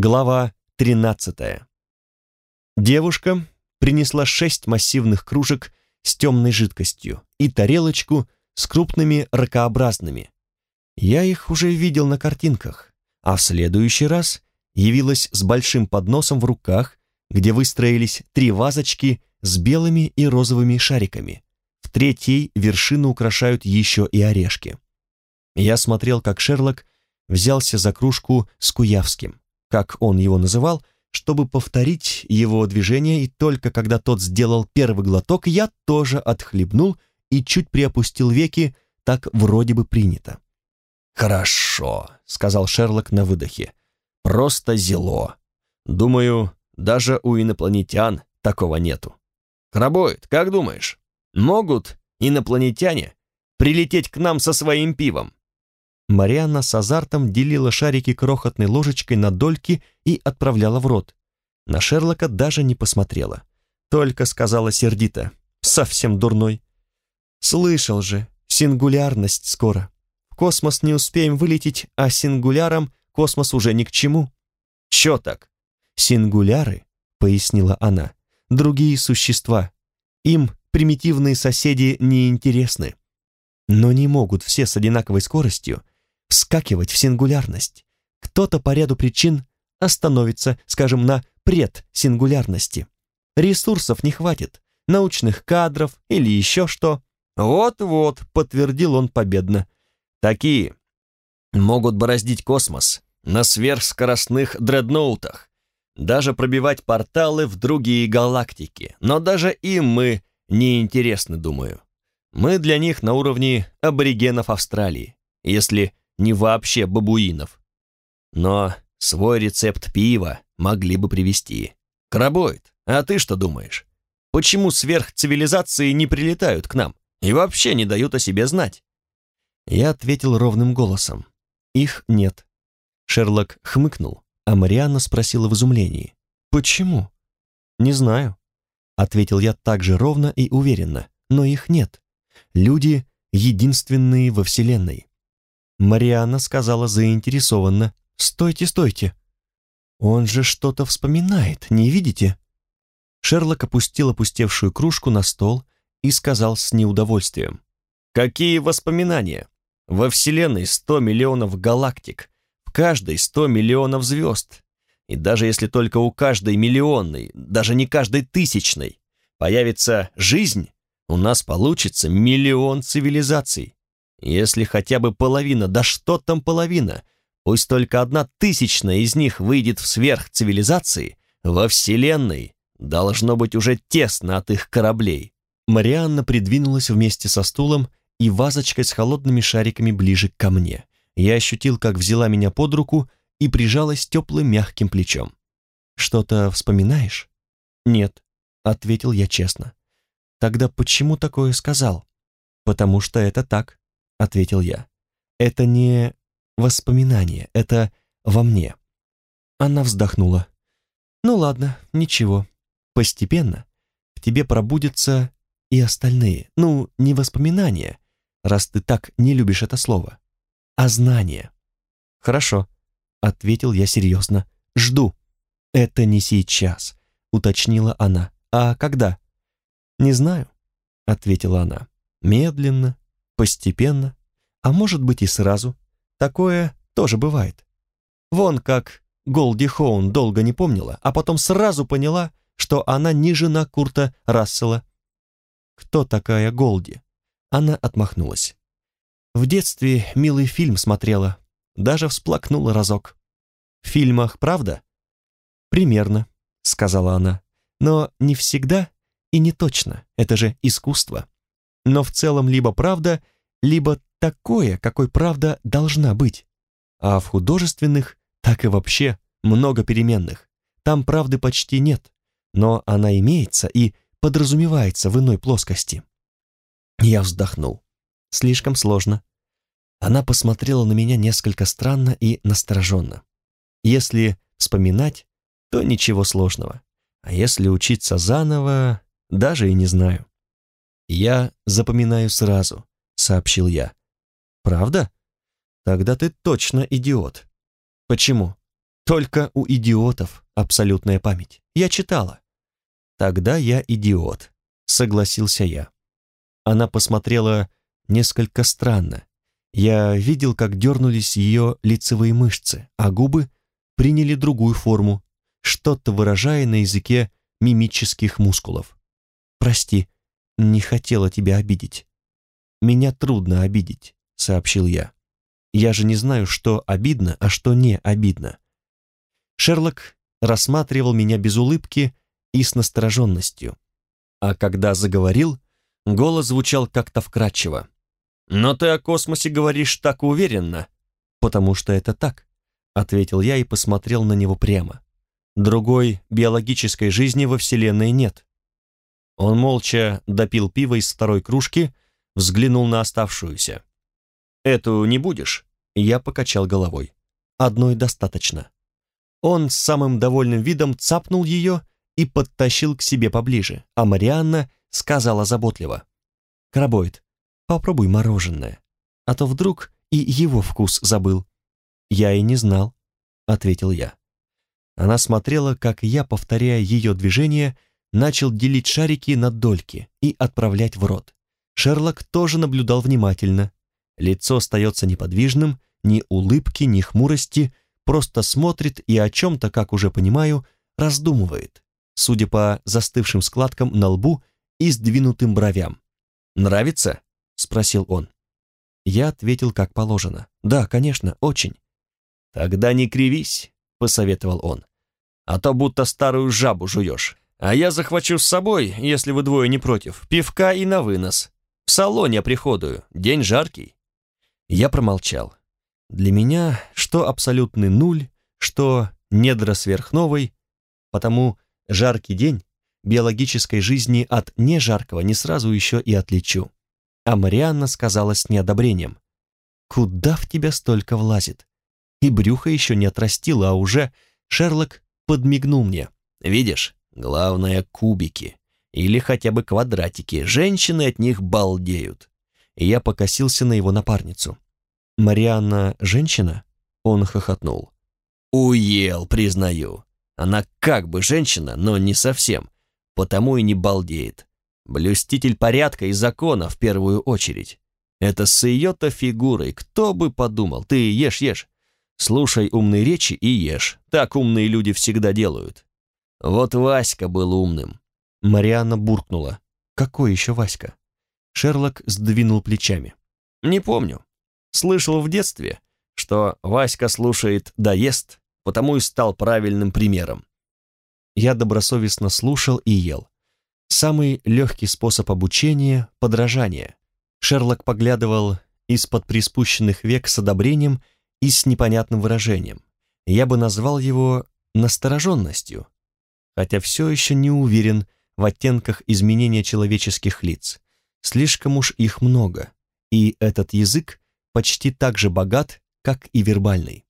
Глава 13. Девушка принесла шесть массивных кружек с темной жидкостью и тарелочку с крупными ракообразными. Я их уже видел на картинках, а в следующий раз явилась с большим подносом в руках, где выстроились три вазочки с белыми и розовыми шариками. В третьей вершину украшают еще и орешки. Я смотрел, как Шерлок взялся за кружку с Куявским как он его называл, чтобы повторить его движение, и только когда тот сделал первый глоток, я тоже отхлебнул и чуть приопустил веки, так вроде бы принято. «Хорошо», — сказал Шерлок на выдохе. «Просто зело. Думаю, даже у инопланетян такого нету. Крабоид, как думаешь, могут инопланетяне прилететь к нам со своим пивом?» Марианна с азартом делила шарики крохотной ложечкой на дольки и отправляла в рот. На Шерлока даже не посмотрела. Только сказала сердито. Совсем дурной. Слышал же, сингулярность скоро. В космос не успеем вылететь, а сингулярам космос уже ни к чему. Чё так? Сингуляры, пояснила она, другие существа. Им примитивные соседи не интересны. Но не могут все с одинаковой скоростью вскакивать в сингулярность. Кто-то по ряду причин остановится, скажем, на предсингулярности. Ресурсов не хватит, научных кадров или еще что. Вот-вот, подтвердил он победно. Такие могут бороздить космос на сверхскоростных дредноутах, даже пробивать порталы в другие галактики. Но даже им мы не интересны, думаю. Мы для них на уровне аборигенов Австралии, если не вообще бабуинов. Но свой рецепт пива могли бы привести. Крабоид, а ты что думаешь? Почему сверхцивилизации не прилетают к нам и вообще не дают о себе знать? Я ответил ровным голосом. Их нет. Шерлок хмыкнул, а Марианна спросила в изумлении. «Почему?» «Не знаю», — ответил я так же ровно и уверенно, но их нет. Люди единственные во Вселенной. Марианна сказала заинтересованно. «Стойте, стойте! Он же что-то вспоминает, не видите?» Шерлок опустил опустевшую кружку на стол и сказал с неудовольствием. «Какие воспоминания? Во Вселенной сто миллионов галактик, в каждой сто миллионов звезд. И даже если только у каждой миллионной, даже не каждой тысячной, появится жизнь, у нас получится миллион цивилизаций. Если хотя бы половина, да что там половина, пусть только одна тысячная из них выйдет в сверхцивилизации, во Вселенной должно быть уже тесно от их кораблей. Марианна придвинулась вместе со стулом и вазочкой с холодными шариками ближе ко мне. Я ощутил, как взяла меня под руку и прижалась теплым мягким плечом. «Что-то вспоминаешь?» «Нет», — ответил я честно. «Тогда почему такое сказал?» «Потому что это так. — ответил я. «Это не воспоминание, это во мне». Она вздохнула. «Ну ладно, ничего. Постепенно в тебе пробудятся и остальные. Ну, не воспоминания, раз ты так не любишь это слово, а знания». «Хорошо», — ответил я серьезно. «Жду». «Это не сейчас», — уточнила она. «А когда?» «Не знаю», — ответила она. «Медленно, постепенно, а может быть и сразу. Такое тоже бывает. Вон как Голди Хоун долго не помнила, а потом сразу поняла, что она не жена Курта Рассела. Кто такая Голди? Она отмахнулась. В детстве милый фильм смотрела, даже всплакнула разок. В фильмах правда? Примерно, сказала она. Но не всегда и не точно, это же искусство но в целом либо правда, либо такое, какой правда должна быть. А в художественных так и вообще много переменных. Там правды почти нет, но она имеется и подразумевается в иной плоскости. Я вздохнул. Слишком сложно. Она посмотрела на меня несколько странно и настороженно. Если вспоминать, то ничего сложного. А если учиться заново, даже и не знаю. «Я запоминаю сразу», — сообщил я. «Правда? Тогда ты точно идиот». «Почему?» Только у идиотов абсолютная память. Я читала. Тогда я идиот, согласился я. Она посмотрела несколько странно. Я видел, как дернулись ее лицевые мышцы, а губы приняли другую форму, что-то выражая на языке мимических мускулов. «Прости, не хотела тебя обидеть». «Меня трудно обидеть», — сообщил я. «Я же не знаю, что обидно, а что не обидно». Шерлок рассматривал меня без улыбки и с настороженностью. А когда заговорил, голос звучал как-то вкрадчиво. «Но ты о космосе говоришь так уверенно». «Потому что это так», — ответил я и посмотрел на него прямо. «Другой биологической жизни во Вселенной нет. Он молча допил пиво из второй кружки, взглянул на оставшуюся. «Эту не будешь?» Я покачал головой. «Одной достаточно». Он с самым довольным видом цапнул ее и подтащил к себе поближе, а Марианна сказала заботливо. «Крабоид, попробуй мороженое, а то вдруг и его вкус забыл». «Я и не знал», — ответил я. Она смотрела, как я, повторяя ее движение, начал делить шарики на дольки и отправлять в рот. Шерлок тоже наблюдал внимательно. Лицо остается неподвижным, ни улыбки, ни хмурости, просто смотрит и о чем-то, как уже понимаю, раздумывает, судя по застывшим складкам на лбу и сдвинутым бровям. «Нравится?» — спросил он. Я ответил как положено. «Да, конечно, очень». «Тогда не кривись», — посоветовал он. «А то будто старую жабу жуешь. А я захвачу с собой, если вы двое не против, пивка и на вынос. В салоне приходую, день жаркий». Я промолчал. Для меня что абсолютный нуль, что недра сверхновой, потому жаркий день биологической жизни от нежаркого не сразу еще и отличу. А Марианна сказала с неодобрением. «Куда в тебя столько влазит?» И брюхо еще не отрастило, а уже Шерлок подмигнул мне. «Видишь, Главное, кубики. Или хотя бы квадратики. Женщины от них балдеют. И я покосился на его напарницу. «Марианна женщина?» Он хохотнул. «Уел, признаю. Она как бы женщина, но не совсем. Потому и не балдеет. Блюститель порядка и закона в первую очередь. Это с ее-то фигурой, кто бы подумал. Ты ешь, ешь. Слушай умные речи и ешь. Так умные люди всегда делают. Вот Васька был умным. Марианна буркнула. Какой еще Васька? Шерлок сдвинул плечами. Не помню. Слышал в детстве, что Васька слушает да ест, потому и стал правильным примером. Я добросовестно слушал и ел. Самый легкий способ обучения — подражание. Шерлок поглядывал из-под приспущенных век с одобрением и с непонятным выражением. Я бы назвал его настороженностью, хотя все еще не уверен в оттенках изменения человеческих лиц. Слишком уж их много, и этот язык почти так же богат, как и вербальный.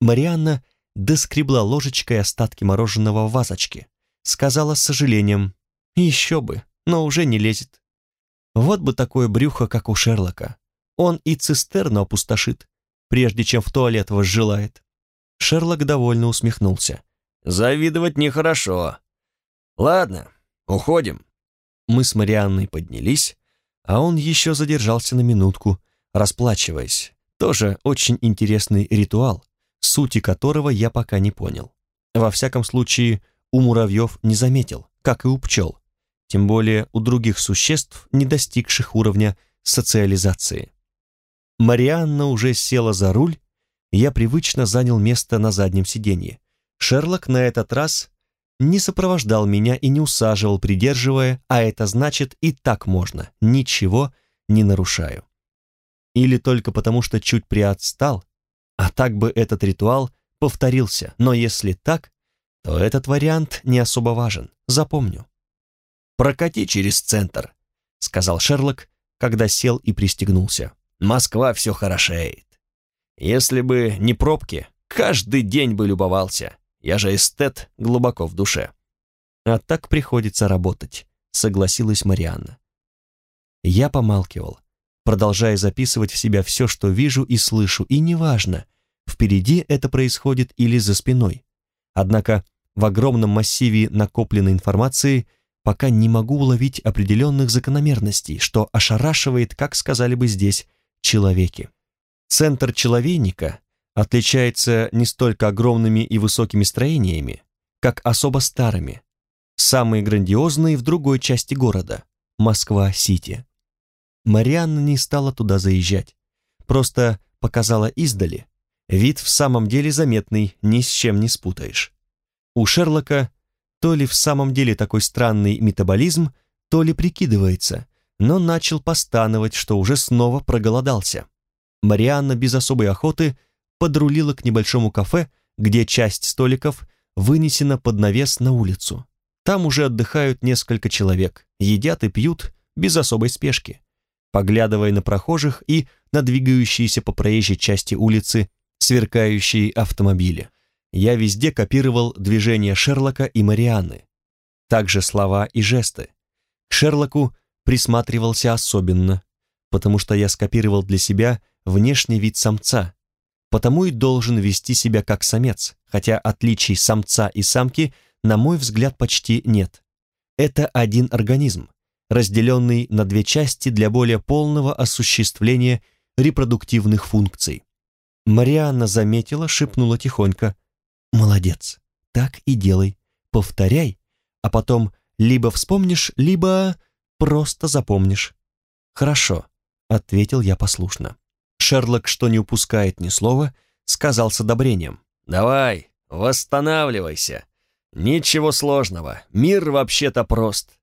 Марианна доскребла ложечкой остатки мороженого в вазочке, сказала с сожалением, «Еще бы, но уже не лезет». Вот бы такое брюхо, как у Шерлока. Он и цистерну опустошит, прежде чем в туалет возжелает. Шерлок довольно усмехнулся. Завидовать нехорошо. Ладно, уходим. Мы с Марианной поднялись, а он еще задержался на минутку, расплачиваясь. Тоже очень интересный ритуал, сути которого я пока не понял. Во всяком случае, у муравьев не заметил, как и у пчел, тем более у других существ, не достигших уровня социализации. Марианна уже села за руль, я привычно занял место на заднем сиденье. Шерлок на этот раз не сопровождал меня и не усаживал, придерживая, а это значит и так можно, ничего не нарушаю. Или только потому, что чуть приотстал, а так бы этот ритуал повторился, но если так, то этот вариант не особо важен, запомню. «Прокати через центр», — сказал Шерлок, когда сел и пристегнулся. «Москва все хорошеет. Если бы не пробки, каждый день бы любовался. Я же эстет глубоко в душе. А так приходится работать, согласилась Марианна. Я помалкивал, продолжая записывать в себя все, что вижу и слышу, и неважно, впереди это происходит или за спиной. Однако в огромном массиве накопленной информации пока не могу уловить определенных закономерностей, что ошарашивает, как сказали бы здесь, человеки. Центр человейника отличается не столько огромными и высокими строениями, как особо старыми, самые грандиозные в другой части города, Москва-Сити. Марианна не стала туда заезжать, просто показала издали. Вид в самом деле заметный, ни с чем не спутаешь. У Шерлока то ли в самом деле такой странный метаболизм, то ли прикидывается, но начал постановать, что уже снова проголодался. Марианна без особой охоты подрулила к небольшому кафе, где часть столиков вынесена под навес на улицу. Там уже отдыхают несколько человек, едят и пьют без особой спешки, поглядывая на прохожих и на двигающиеся по проезжей части улицы сверкающие автомобили. Я везде копировал движения Шерлока и Марианны, также слова и жесты. К Шерлоку присматривался особенно, потому что я скопировал для себя внешний вид самца, потому и должен вести себя как самец, хотя отличий самца и самки, на мой взгляд, почти нет. Это один организм, разделенный на две части для более полного осуществления репродуктивных функций. Марианна заметила, шепнула тихонько. «Молодец, так и делай, повторяй, а потом либо вспомнишь, либо просто запомнишь». «Хорошо», — ответил я послушно. Шерлок, что не упускает ни слова, сказал с одобрением. «Давай, восстанавливайся. Ничего сложного, мир вообще-то прост.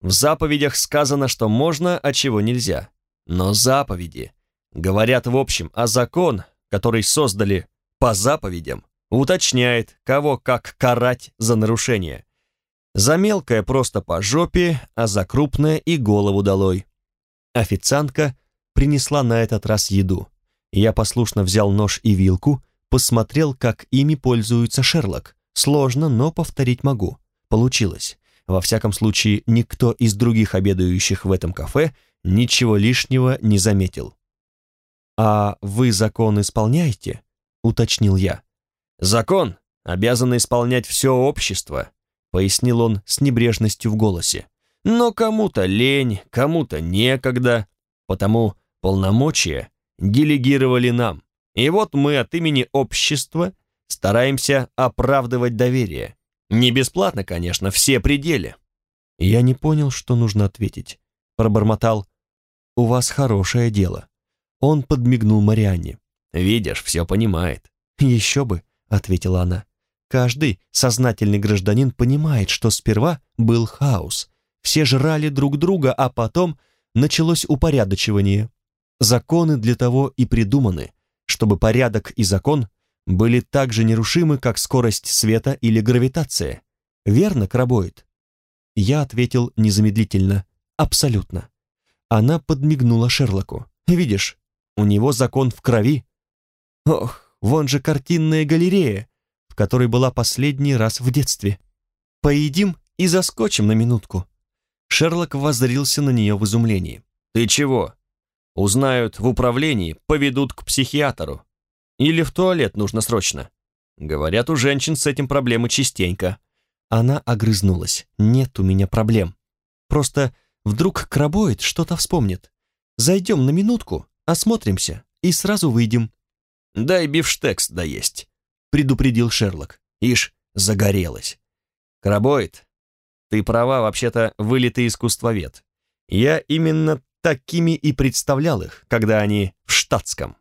В заповедях сказано, что можно, а чего нельзя. Но заповеди говорят в общем, а закон, который создали по заповедям, уточняет, кого как карать за нарушение. За мелкое просто по жопе, а за крупное и голову долой. Официантка принесла на этот раз еду. Я послушно взял нож и вилку, посмотрел, как ими пользуется Шерлок. Сложно, но повторить могу. Получилось. Во всяком случае, никто из других обедающих в этом кафе ничего лишнего не заметил. «А вы закон исполняете?» — уточнил я. «Закон обязан исполнять все общество», — пояснил он с небрежностью в голосе. «Но кому-то лень, кому-то некогда, потому полномочия делегировали нам. И вот мы от имени общества стараемся оправдывать доверие. Не бесплатно, конечно, все пределы. Я не понял, что нужно ответить. Пробормотал. «У вас хорошее дело». Он подмигнул Марианне. «Видишь, все понимает». «Еще бы», — ответила она. «Каждый сознательный гражданин понимает, что сперва был хаос. Все жрали друг друга, а потом началось упорядочивание. Законы для того и придуманы, чтобы порядок и закон были так же нерушимы, как скорость света или гравитация. Верно, Крабоид?» Я ответил незамедлительно. «Абсолютно». Она подмигнула Шерлоку. «Видишь, у него закон в крови. Ох, вон же картинная галерея, в которой была последний раз в детстве. Поедим и заскочим на минутку». Шерлок воззрился на нее в изумлении. «Ты чего? Узнают в управлении, поведут к психиатру. Или в туалет нужно срочно. Говорят, у женщин с этим проблемы частенько. Она огрызнулась. Нет у меня проблем. Просто вдруг крабоид что-то вспомнит. Зайдем на минутку, осмотримся и сразу выйдем. Дай бифштекс доесть, предупредил Шерлок. Ишь, загорелась. Крабоид, ты права, вообще-то вылитый искусствовед. Я именно такими и представлял их, когда они в штатском.